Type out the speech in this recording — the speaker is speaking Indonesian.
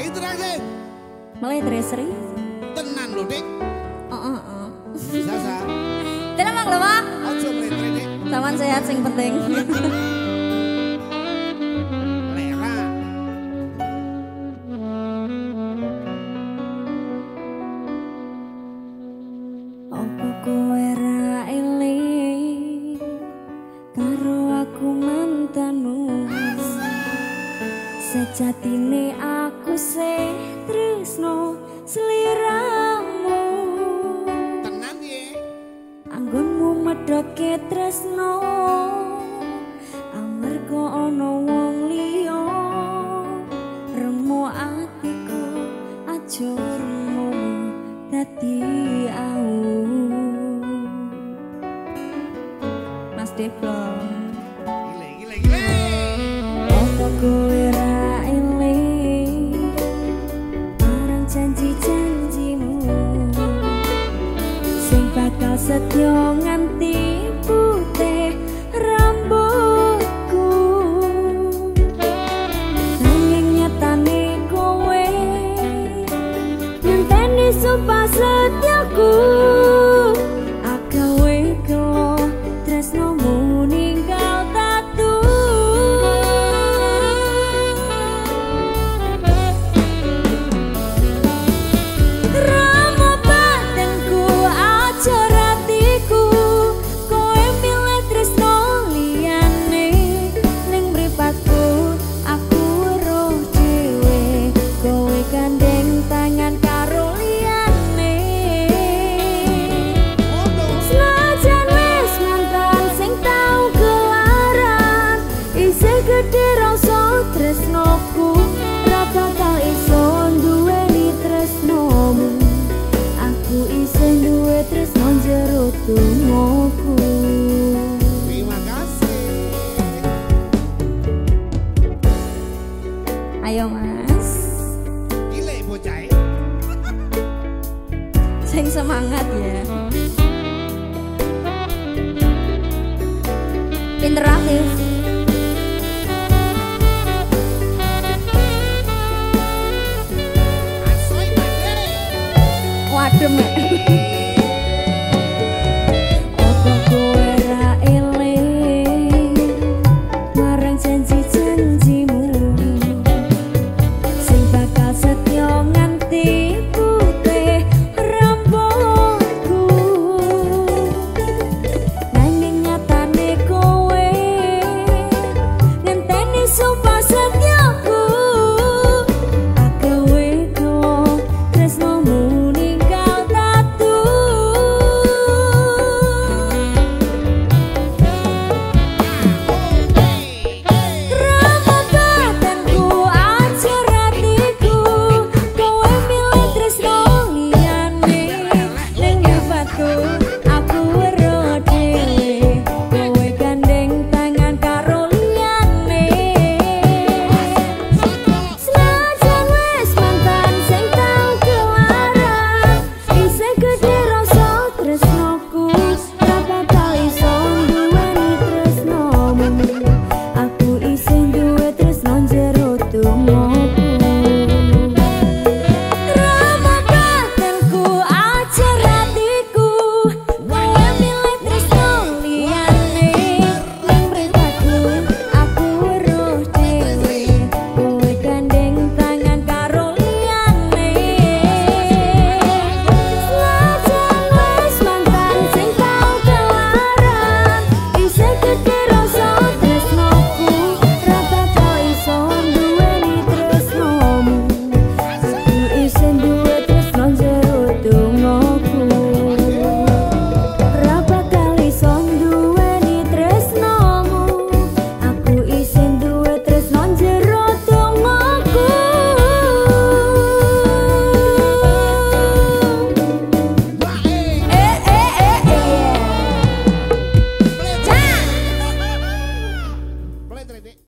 Interaksi. Mulai Tresri. Tenan lho, Dik. Heeh, oh, heeh. Oh. Sasa. Tenang lho, Pak. Ojo mletre, Dik. Taman sehat sing penting. Mantanmu Sejatine aku tresno sliramu Tenan ye. Anggonmu medhoke tresno. Amarga ana wong liya. Remo atiku aja remo dadi au. Mas Deblong setya nganti putih rambutku. Nanging nyatane kowe ngenteni sumpah setyaku Sing semangat ya Interaktif. Wadem Apa